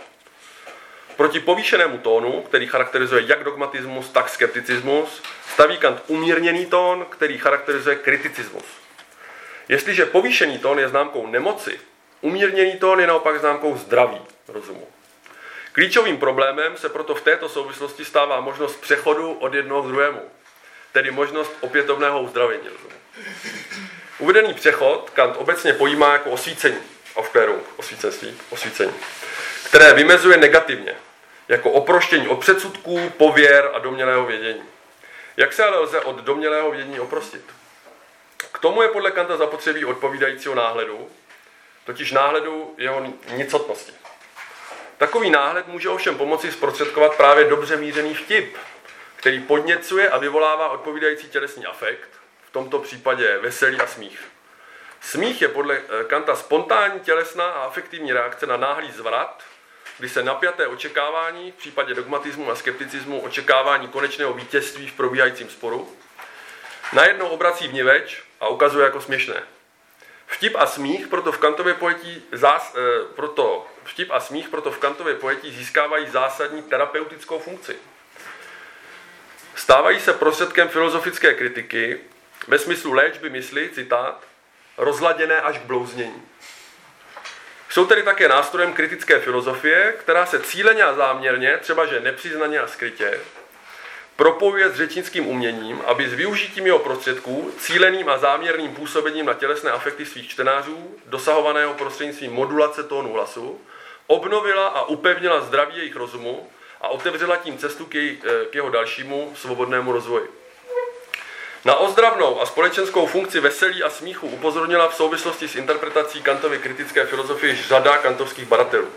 Proti povýšenému tónu, který charakterizuje jak dogmatismus, tak skepticismus, staví Kant umírněný tón, který charakterizuje kriticismus. Jestliže povýšený tón je známkou nemoci, umírněný tón je naopak známkou zdraví rozumu. Klíčovým problémem se proto v této souvislosti stává možnost přechodu od jednoho k druhému, tedy možnost opětovného uzdravení rozumu. Uvedený přechod Kant obecně pojímá jako osvícení, aufklärung, osvícenství, osvícení, které vymezuje negativně, jako oproštění od předsudků, pověr a domělého vědění. Jak se ale lze od domělého vědění oprostit? K tomu je podle Kanta zapotřebí odpovídajícího náhledu, totiž náhledu jeho nicotnosti. Takový náhled může ovšem pomoci zprostředkovat právě dobře mířený vtip, který podněcuje a vyvolává odpovídající tělesný afekt, v tomto případě veselý a smích. Smích je podle eh, Kanta spontánní tělesná a afektivní reakce na náhlý zvrat, kdy se napjaté očekávání, v případě dogmatismu a skepticismu očekávání konečného vítězství v probíhajícím sporu, najednou obrací v niveč a ukazuje jako směšné. Vtip a smích proto v Kantově pojetí zás, e, proto vtip a smích proto v Kantově pojetí získávají zásadní terapeutickou funkci. Stávají se prostředkem filozofické kritiky ve smyslu léčby mysli, citát, rozladěné až k blouznění. Jsou tedy také nástrojem kritické filozofie, která se cíleně a záměrně, třeba že nepřiznaně a skrytě, propojuje s řečnickým uměním, aby s využitím jeho prostředků, cíleným a záměrným působením na tělesné afekty svých čtenářů, dosahovaného prostřednictvím modulace tónu hlasu, obnovila a upevnila zdraví jejich rozumu a otevřela tím cestu k, jej, eh, k jeho dalšímu svobodnému rozvoji. Na ozdravnou a společenskou funkci veselí a smíchu upozornila v souvislosti s interpretací Kantovy kritické filozofie řada kantovských badatelů.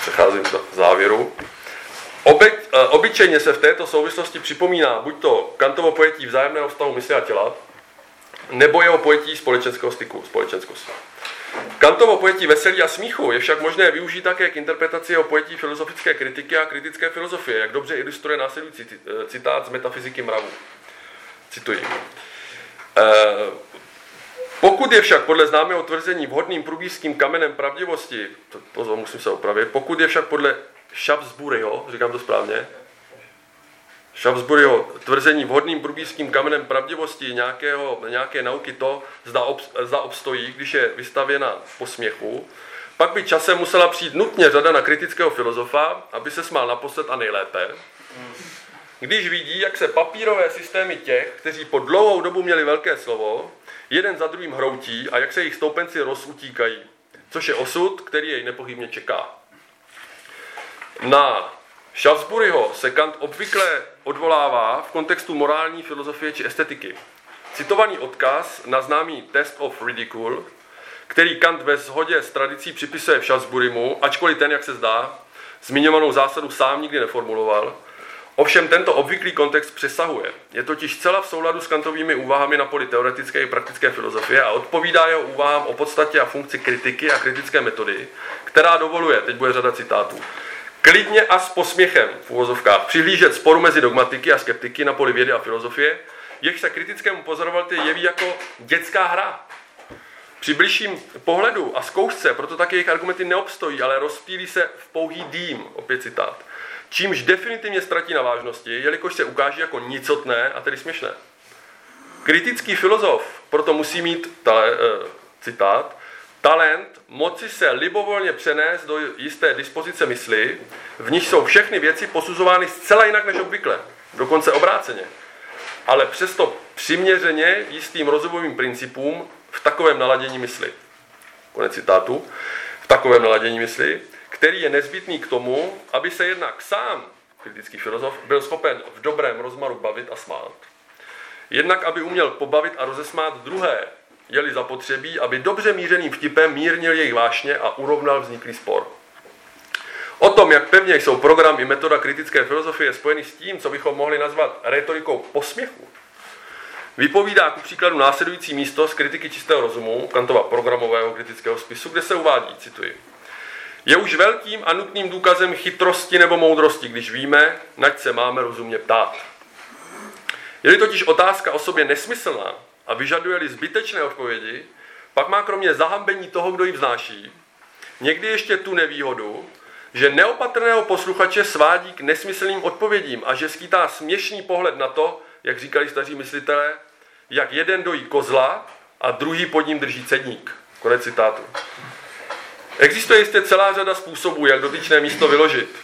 Přecházím k závěru. Obe, eh, obyčejně se v této souvislosti připomíná buď to Kantovo pojetí vzájemného vztahu mysli a těla, nebo jeho pojetí společenského styku, společenskosti. Kantovo pojetí veselí a smíchu je však možné využít také k interpretaci o pojetí filozofické kritiky a kritické filozofie, jak dobře ilustruje následující citát z metafyziky mravu. Cituji. E, pokud je však podle známého tvrzení vhodným průbířským kamenem pravdivosti, pozor, musím se opravit, pokud je však podle Shaftesburyho, říkám to správně, Shaftesburyho tvrzení vhodným průbířským kamenem pravdivosti nějakého, nějaké nauky to, zda, ob, zda obstojí, když je vystavěna posměchu, pak by časem musela přijít nutně řada na kritického filozofa, aby se smál naposled a nejlépe, když vidí, jak se papírové systémy těch, kteří po dlouhou dobu měli velké slovo, jeden za druhým hroutí a jak se jejich stoupenci rozutíkají, což je osud, který jej nepochybně čeká. Na Shaftesburyho se Kant obvykle odvolává v kontextu morální filozofie či estetiky. Citovaný odkaz na známý Test of Ridicule, který Kant ve shodě s tradicí připisuje v Shaftesburymu, ačkoliv ten, jak se zdá, zmiňovanou zásadu sám nikdy neformuloval, Ovšem tento obvyklý kontext přesahuje. Je totiž celá v souladu s kantovými úvahami na poli teoretické i praktické filozofie a odpovídá jeho úvahám o podstatě a funkci kritiky a kritické metody, která dovoluje, teď bude řada citátů, klidně a s posměchem v uvozovkách přihlížet sporu mezi dogmatiky a skeptiky na poli vědy a filozofie, jež se kritickému pozorovateli jeví jako dětská hra. Při bližším pohledu a zkoušce proto také jejich argumenty neobstojí, ale rozptýlí se v pouhý dým, opět citát čímž definitivně ztratí na vážnosti, jelikož se ukáže jako nicotné a tedy směšné. Kritický filozof proto musí mít, ta, e, citát, talent moci se libovolně přenést do jisté dispozice mysli, v níž jsou všechny věci posuzovány zcela jinak než obvykle, dokonce obráceně. Ale přesto přiměřeně jistým rozumovým principům v takovém naladění mysli. Konec citátu. V takovém naladění mysli, který je nezbytný k tomu, aby se jednak sám, kritický filozof, byl schopen v dobrém rozmaru bavit a smát. Jednak, aby uměl pobavit a rozesmát druhé, je-li zapotřebí, aby dobře mířeným vtipem mírnil jejich vášně a urovnal vzniklý spor. O tom, jak pevně jsou program i metoda kritické filozofie spojeny s tím, co bychom mohli nazvat retorikou posměchu, vypovídá ku příkladu následující místo z kritiky čistého rozumu, Kantova programového kritického spisu, kde se uvádí, cituji, je už velkým a nutným důkazem chytrosti nebo moudrosti, když víme, nač se máme rozumně ptát. Je-li totiž otázka o sobě nesmyslná a vyžaduje-li zbytečné odpovědi, pak má kromě zahambení toho, kdo ji vznáší, někdy ještě tu nevýhodu, že neopatrného posluchače svádí k nesmyslným odpovědím a že skýtá směšný pohled na to, jak říkali staří myslitelé, jak jeden dojí kozla a druhý pod ním drží cedník. Konec citátu. Existuje jistě celá řada způsobů, jak dotyčné místo vyložit.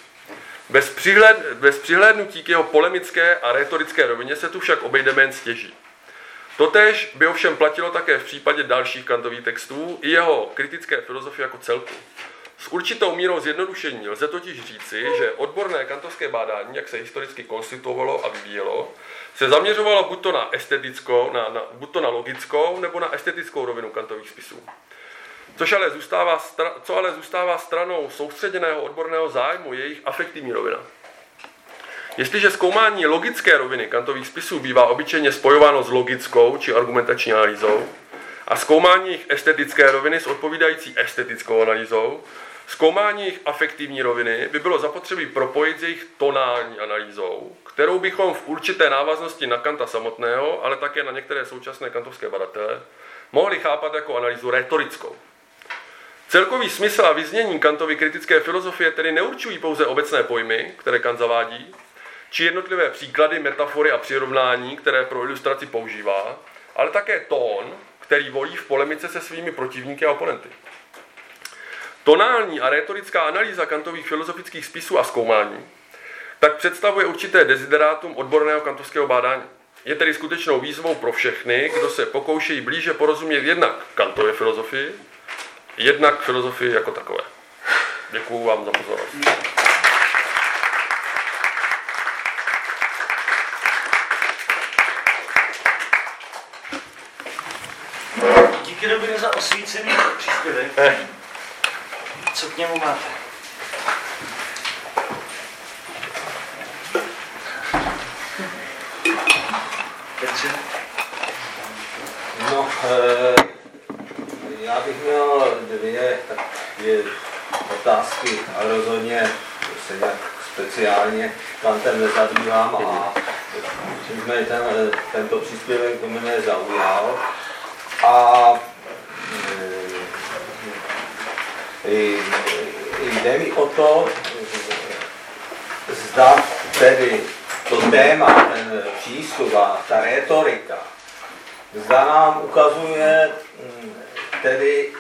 Bez, přihléd, bez přihlédnutí k jeho polemické a retorické rovině se tu však obejdeme jen stěží. Totež by ovšem platilo také v případě dalších kantových textů i jeho kritické filozofie jako celku. S určitou mírou zjednodušení lze totiž říci, že odborné kantovské bádání, jak se historicky konstituovalo a vyvíjelo, se zaměřovalo buď to na estetickou, na, na, buď to na logickou, nebo na estetickou rovinu kantových spisů. Což ale zůstává, co ale zůstává stranou soustředěného odborného zájmu, je jejich afektivní rovina. Jestliže zkoumání logické roviny kantových spisů bývá obyčejně spojováno s logickou či argumentační analýzou a zkoumání jejich estetické roviny s odpovídající estetickou analýzou, zkoumání jejich afektivní roviny by bylo zapotřebí propojit s jejich tonální analýzou, kterou bychom v určité návaznosti na Kanta samotného, ale také na některé současné kantovské badatele, mohli chápat jako analýzu retorickou. Celkový smysl a vyznění Kantovy kritické filozofie tedy neurčují pouze obecné pojmy, které Kant zavádí, či jednotlivé příklady, metafory a přirovnání, které pro ilustraci používá, ale také tón, který volí v polemice se svými protivníky a oponenty. Tonální a retorická analýza kantových filozofických spisů a zkoumání tak představuje určité deziderátum odborného kantovského bádání. Je tedy skutečnou výzvou pro všechny, kdo se pokoušejí blíže porozumět jednak kantově filozofii, jednak filozofii jako takové. Děkuju vám za pozornost. Díky dobře za osvícený příspěvek. Eh. Co k němu máte? Petře? No, eh, já bych měl je otázky a rozhodně se nějak speciálně Kantem nezabývám a nicméně ten, tento příspěvek to mě zaujal. A e, jde mi o to, zda tedy to téma, ten přístup a ta retorika, zda nám ukazuje mm, tedy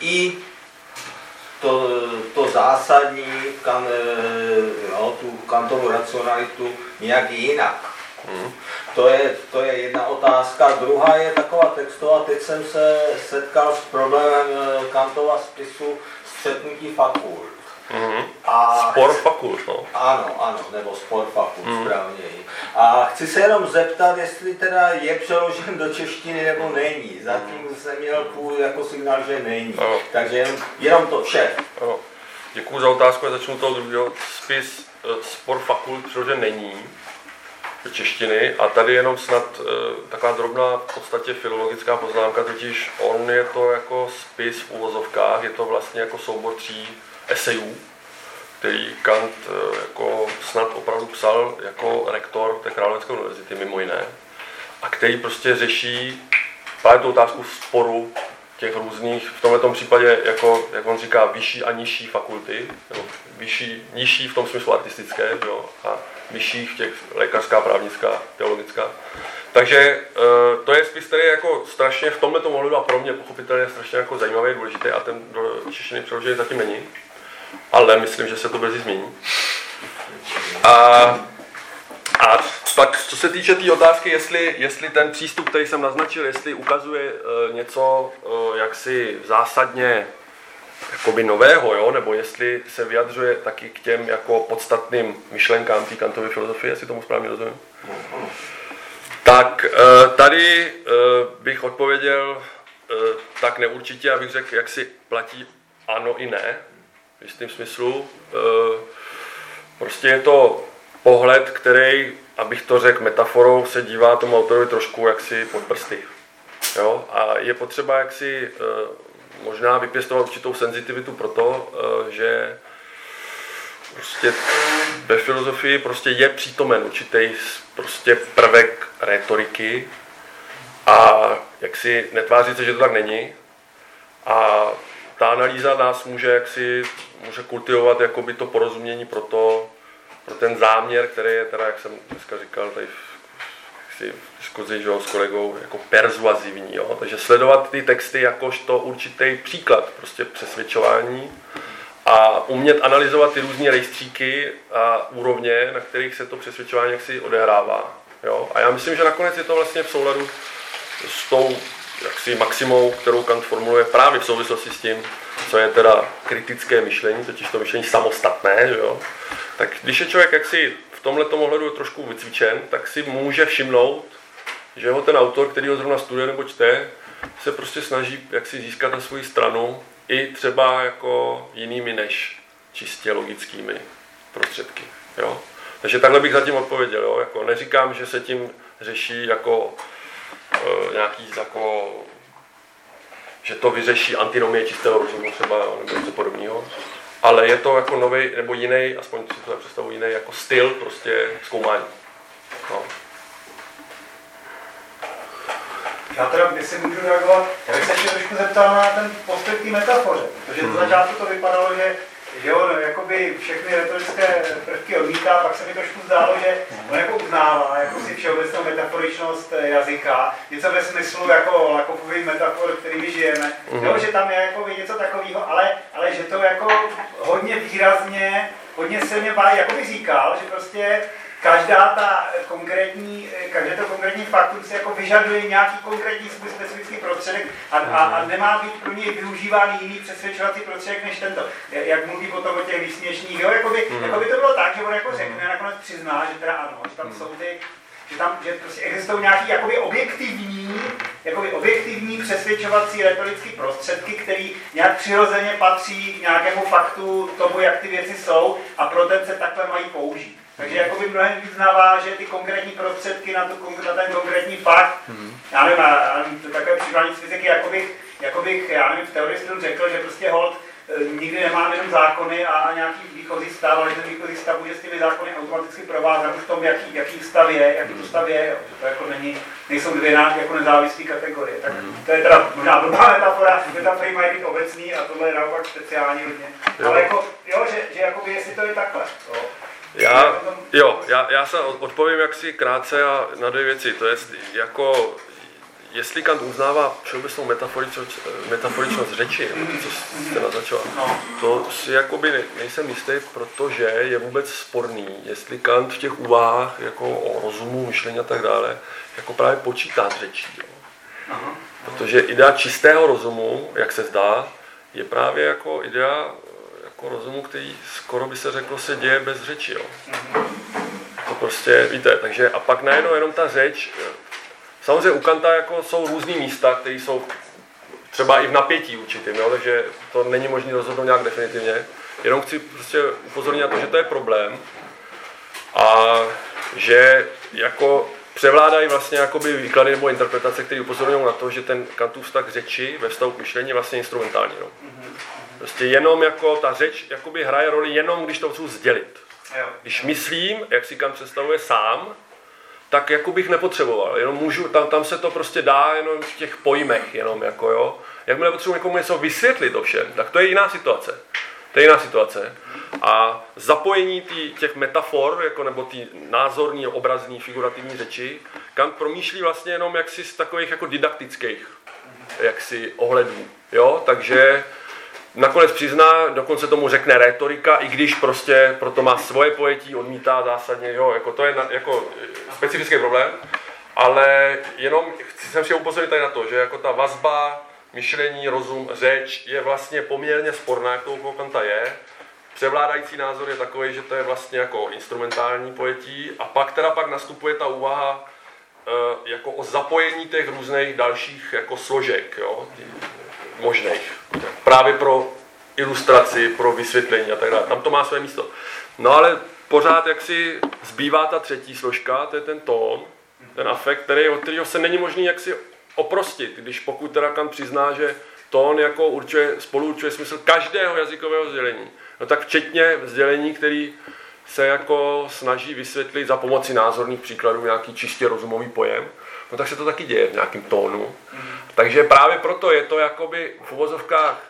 i to, to zásadní, kan, no, tu kantovou racionalitu nějak jinak. Hmm. To, je, to je jedna otázka. Druhá je taková textová. Teď jsem se setkal s problémem eh, Kantova spisu střetnutí fakult. Mm-hmm. A spor fakult, no. Ano, ano, nebo spor fakult, mm. správně. A chci se jenom zeptat, jestli teda je přeložen do češtiny nebo není. Zatím jsem měl půl jako signál, že není. Ano. Takže jenom, jenom to vše. Ano. Děkuji za otázku a začnu toho druhého. Spis eh, spor fakult přeložen není češtiny. A tady jenom snad e, taková drobná v podstatě filologická poznámka, totiž on je to jako spis v uvozovkách, je to vlastně jako soubor tří esejů, který Kant eh, jako snad opravdu psal jako rektor té Královécké univerzity, mimo jiné, a který prostě řeší právě tu otázku sporu těch různých, v tomto případě, jako, jak on říká, vyšší a nižší fakulty, nebo vyšší, nižší v tom smyslu artistické, jo, a vyšší v těch lékařská, právnická, teologická. Takže eh, to je spis, který je jako strašně v tomhle ohledu a pro mě pochopitelně strašně jako zajímavý, důležitý a ten do češtiny přeložený zatím není ale myslím, že se to brzy změní. A, a pak, co se týče té tý otázky, jestli, jestli ten přístup, který jsem naznačil, jestli ukazuje uh, něco uh, jaksi zásadně jakoby nového, jo? nebo jestli se vyjadřuje taky k těm jako podstatným myšlenkám té kantovy filozofie, jestli tomu správně rozumím. Tak uh, tady uh, bych odpověděl uh, tak neurčitě, abych řekl, jak si platí ano i ne, v jistém smyslu. Eh, prostě je to pohled, který, abych to řekl metaforou, se dívá tomu autorovi trošku jaksi pod prsty. Jo? A je potřeba jaksi eh, možná vypěstovat určitou senzitivitu pro to, eh, že prostě ve filozofii prostě je přítomen určitý prostě prvek retoriky a jak si netváří se, že to tak není. A ta analýza nás může jaksi může kultivovat jakoby to porozumění pro, to, pro ten záměr, který je teda, jak jsem dneska říkal, tady v, v diskuzi že, s kolegou, jako persuazivní. Jo? Takže sledovat ty texty jakožto určitý příklad prostě přesvědčování a umět analyzovat ty různé rejstříky a úrovně, na kterých se to přesvědčování jaksi odehrává. Jo? A já myslím, že nakonec je to vlastně v souladu s tou jaksi maximou, kterou Kant formuluje právě v souvislosti s tím, co je teda kritické myšlení, totiž to myšlení samostatné, že jo? tak když je člověk jaksi tomhle ohledu trošku vycvičen, tak si může všimnout, že ho ten autor, který ho zrovna studuje nebo čte, se prostě snaží jaksi získat na svou stranu i třeba jako jinými než čistě logickými prostředky. Jo? Takže takhle bych zatím odpověděl. Jo? Jako neříkám, že se tím řeší jako e, nějaký jako že to vyřeší antinomie čistého rozumu třeba, nebo něco podobného. Ale je to jako nový nebo jiný, aspoň si to představu jiný, jako styl prostě zkoumání. No. Já teda, jestli můžu reagovat, já bych se ještě trošku zeptal na ten postoj té metafoře, protože hmm. začátku to vypadalo, že že on jakoby všechny retorické prvky odmítá, pak se mi trošku zdálo, že on jako uznává jako si všeobecnou metaforičnost eh, jazyka, něco ve smyslu jako Lakofový metafor, kterými žijeme, mm-hmm. jo, že tam je jako něco takového, ale, ale že to jako hodně výrazně, hodně silně bá, jako by říkal, že prostě každá ta konkrétní, každé to konkrétní faktum si jako vyžaduje nějaký konkrétní specifický prostředek a, a, a nemá být pro něj využíván jiný přesvědčovací prostředek než tento. Jak mluví potom o těch výsměšných, jo, jako by, jako by to bylo tak, že on jako řekne, nakonec přizná, že teda ano, že tam jsou ty, že tam že prostě existují nějaký jakoby objektivní, jakoby objektivní přesvědčovací retorické prostředky, které nějak přirozeně patří k nějakému faktu tomu, jak ty věci jsou a pro ten se takhle mají použít. Takže jakoby mnohem vyznává, že ty konkrétní prostředky na, tu, na ten konkrétní fakt, mm-hmm. já nevím, já, to takové přijímání z fyziky, jako bych, jako bych, já nevím, v teorii řekl, že prostě hold, e, nikdy nemáme jenom zákony a, a nějaký výchozí stav, ale ten výchozí stav bude s těmi zákony automaticky provázat v tom, jaký, jaký stav je, jaký to stav je, to jako není, nejsou dvě jako nezávislé kategorie. Tak to je teda možná blbá metafora, metafory mají být obecný a tohle je naopak speciální hodně. Ale jako, jo, že, že jakoby, jestli to je takhle. Jo. Já, jo, já, já se odpovím jaksi krátce a na dvě věci. To je jako jestli Kant uznává všeobecnou metaforičnost, metaforičnost řeči, co jste naznačoval, no. to si jakoby nejsem jistý, protože je vůbec sporný, jestli Kant v těch úvahách jako o rozumu, myšlení a tak dále, jako právě počítá s řečí. Jo. Protože idea čistého rozumu, jak se zdá, je právě jako idea jako rozumu, který skoro by se řeklo se děje bez řeči. Jo. To prostě, víte, takže a pak najednou jenom ta řeč Samozřejmě u Kanta jako jsou různý místa, které jsou třeba i v napětí určitým, jo? takže to není možné rozhodnout nějak definitivně. Jenom chci prostě upozornit na to, že to je problém a že jako převládají vlastně jakoby výklady nebo interpretace, které upozorňují na to, že ten Kantův vztah řeči ve vztahu k myšlení je vlastně instrumentální. No. Prostě jenom jako ta řeč jakoby hraje roli jenom, když to chci sdělit. Když myslím, jak si Kant představuje sám, tak jako bych nepotřeboval. Jenom můžu, tam, tam se to prostě dá jenom v těch pojmech, jenom jako jo. Jakmile potřebuji někomu něco vysvětlit ovšem, tak to je jiná situace. To je jiná situace. A zapojení tý, těch metafor, jako, nebo ty názorní, obrazní, figurativní řeči, Kant promýšlí vlastně jenom jaksi z takových jako didaktických jaksi ohledů. Jo? Takže nakonec přizná, dokonce tomu řekne retorika, i když prostě proto má svoje pojetí, odmítá zásadně, jo, jako to je na, jako specifický problém, ale jenom chci jsem si upozornit tady na to, že jako ta vazba, myšlení, rozum, řeč je vlastně poměrně sporná, jak to u Kanta je. Převládající názor je takový, že to je vlastně jako instrumentální pojetí. A pak teda pak nastupuje ta úvaha e, jako o zapojení těch různých dalších jako složek, jo, možných. Právě pro ilustraci, pro vysvětlení a tak dále. Tam to má své místo. No ale pořád jak si zbývá ta třetí složka, to je ten tón, ten afekt, který, od kterého se není možný jaksi oprostit, když pokud teda Kant přizná, že tón jako určuje, spolu určuje smysl každého jazykového sdělení. No tak včetně sdělení, který se jako snaží vysvětlit za pomoci názorných příkladů nějaký čistě rozumový pojem, no tak se to taky děje v nějakém tónu. Takže právě proto je to jakoby v uvozovkách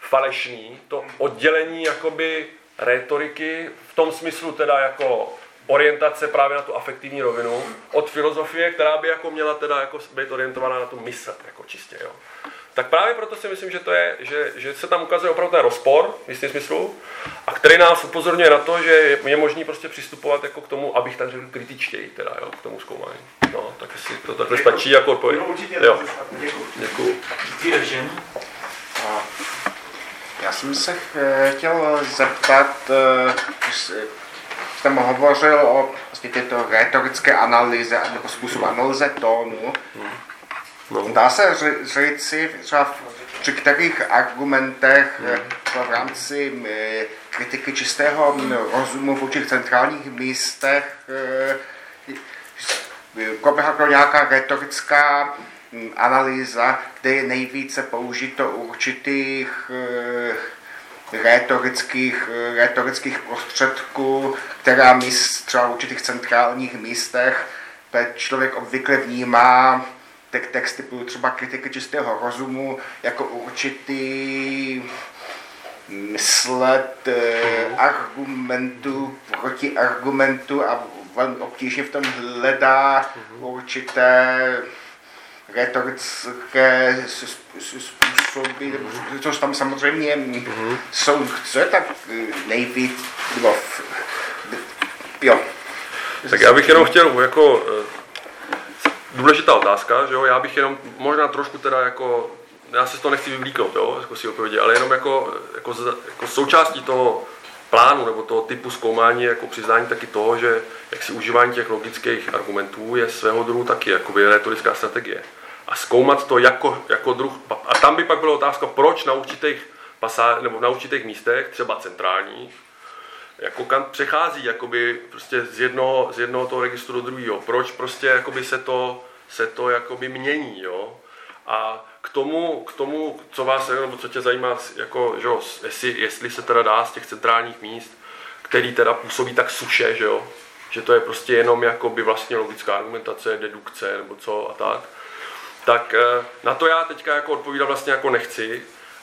falešný, to oddělení jakoby rétoriky v tom smyslu teda jako orientace právě na tu afektivní rovinu od filozofie, která by jako měla teda jako být orientovaná na tu mysl, jako čistě, jo. Tak právě proto si myslím, že, to je, že, že se tam ukazuje opravdu ten rozpor v jistém smyslu, a který nás upozorňuje na to, že je možný prostě přistupovat jako k tomu, abych tak řekl kritičtěji, teda, jo, k tomu zkoumání. No, tak si to takhle stačí jako odpověď. Jo. Děkuji. Děkuji. Já jsem se chtěl zeptat, jsem hovořil o vlastně této retorické analýze nebo způsobu analýze tónu. No. Dá se říci třeba při kterých argumentech no. v rámci kritiky čistého rozumu v určitých centrálních místech proběhla nějaká retorická analýza, kde je nejvíce použito určitých rétorických, rétorických prostředků, která míst, třeba v určitých centrálních místech člověk obvykle vnímá tak texty třeba kritiky čistého rozumu jako určitý sled mm. argumentu proti argumentu a velmi obtížně v tom hledá mm. určité retorické způsoby, mm. což tam samozřejmě mm. jsou, co je tak nejvíc, nebo, jo. Tak já bych jenom chtěl jako důležitá otázka, že jo, já bych jenom možná trošku teda jako, já se z toho nechci vyvlíknout, jo, jako si odpovědi, ale jenom jako, jako, jako součástí toho plánu nebo toho typu zkoumání jako přiznání taky toho, že jak si užívání těch logických argumentů je svého druhu taky jako retorická strategie. A zkoumat to jako, jako druh, a tam by pak byla otázka, proč na určitých pasá, nebo na určitých místech, třeba centrálních, jako Kant přechází jakoby prostě z jednoho, z jednoho toho registru do druhého. Proč prostě jakoby se to, se to jakoby mění, jo? A k tomu, k tomu, co vás, nebo co tě zajímá, jako, že jo, jestli, jestli se teda dá z těch centrálních míst, který teda působí tak suše, že jo, že to je prostě jenom jakoby vlastně logická argumentace, dedukce nebo co a tak, tak eh, na to já teďka jako odpovídat vlastně jako nechci.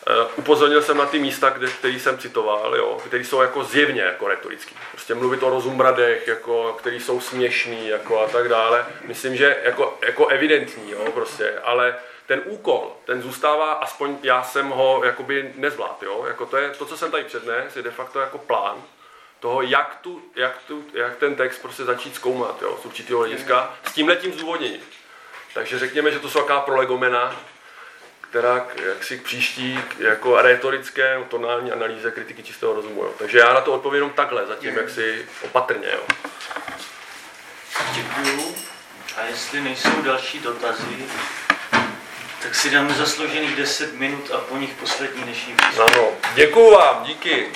Eh, upozornil jsem na ty místa, kde, který jsem citoval, jo, který jsou jako zjevně jako retorický. Prostě mluvit o rozumradech, jako, který jsou směšný jako a tak dále. Myslím, že jako, jako evidentní, jo, prostě, ale ten úkol, ten zůstává, aspoň já jsem ho jakoby nezvlád, jo? Jako to, je, to, co jsem tady přednes, je de facto jako plán toho, jak, tu, jak, tu, jak ten text prostě začít zkoumat, jo? z určitého hlediska, s tím letím zdůvodněním. Takže řekněme, že to jsou jaká prolegomena, která jak si příští jako retorické tonální analýze kritiky čistého rozumu. Jo. Takže já na to odpovím jenom takhle, zatím jak si opatrně. Jo. Děkuju. A jestli nejsou další dotazy, tak si dáme zasloužených 10 minut a po nich poslední dnešní příspěvek. Ano, děkuju vám, díky.